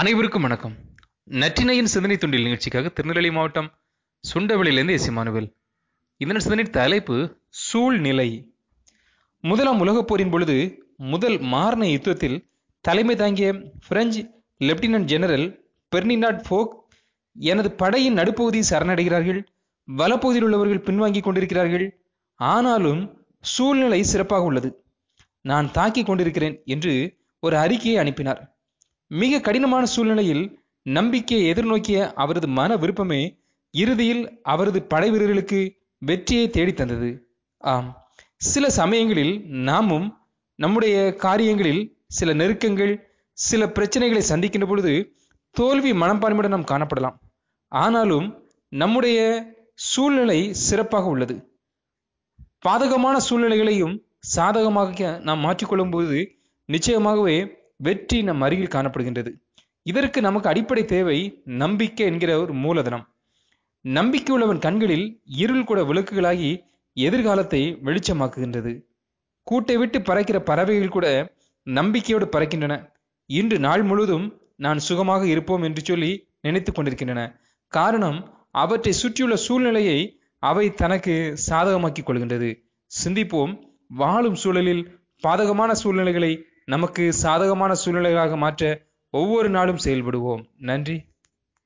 அனைவருக்கும் வணக்கம். நற்றினையின் சிந்தனை துண்டில் நிகழ்ச்சிக்காக திருநெல்வேலி மாவட்டம் சுண்டவெளியிலிருந்து எஸ். இமானுவேல். இதன் சிந்தனை தலைப்பு சூழ்நிலை. முதலாம் உலகப் போரின் பொழுது முதல் மாரண யுத்தத்தில் தலைமை தாங்கிய French lieutenant general Ferdinand Foch எனது படையின் நடுப்பகுதியை சரணடைகிறார்கள். வலப்பகுதியில் உள்ளவர்கள் பின்வாங்கிக் கொண்டிருக்கிறார்கள். ஆனாலும் சூழ்நிலை சிறப்பாக உள்ளது. நான் தாக்கிக் கொண்டிருக்கிறேன் என்று ஒரு அறிக்கையை அனுப்பினார். மிக கடினமான சூழ்நிலையில் நம்பிக்கையை எதிர்நோக்கிய அவரது மன விருப்பமே இறுதியில் அவரது படை வீரர்களுக்கு வெற்றியை தேடித் தந்தது. ஆம். சில சமயங்களில் நாமும் நம்முடைய காரியங்களில் சில நெருக்கங்கள் சில பிரச்சனைகளை சந்திக்கின்ற பொழுது தோல்வி மனப்பான்மையுடன் நாம் காணப்படலாம். ஆனாலும் நம்முடைய சூழ்நிலை சிறப்பாக உள்ளது. பாதகமான சூழ்நிலைகளையும் சாதகமாக நாம் மாற்றிக்கொள்ளும் போது நிச்சயமாகவே வெற்றி நம் அருகில் காணப்படுகின்றது. இதற்கு நமக்கு அடிப்படை தேவை நம்பிக்கை என்கிற ஒரு மூலதனம். நம்பிக்கை உள்ளவன் கண்களில் இருள் கூட விளக்குகளாகி எதிர்காலத்தை வெளிச்சமாக்குகின்றது. கூட்டை விட்டு பறக்கிற பறவைகள் கூட நம்பிக்கையோடு பறக்கின்றன. இன்று நாள் முழுவதும் நான் சுகமாக இருப்போம் என்று சொல்லி நினைத்து கொண்டிருக்கின்றன. காரணம் அவற்றை சுற்றியுள்ள சூழ்நிலையை அவை தனக்கு சாதகமாக்கிக் கொள்கின்றது. சிந்திப்போம் வாழும் சூழலில் பாதகமான சூழ்நிலைகளை நமக்கு சாதகமான சூழ்நிலைகளாக மாற்ற ஒவ்வொரு நாளும் செயல்படுவோம். நன்றி.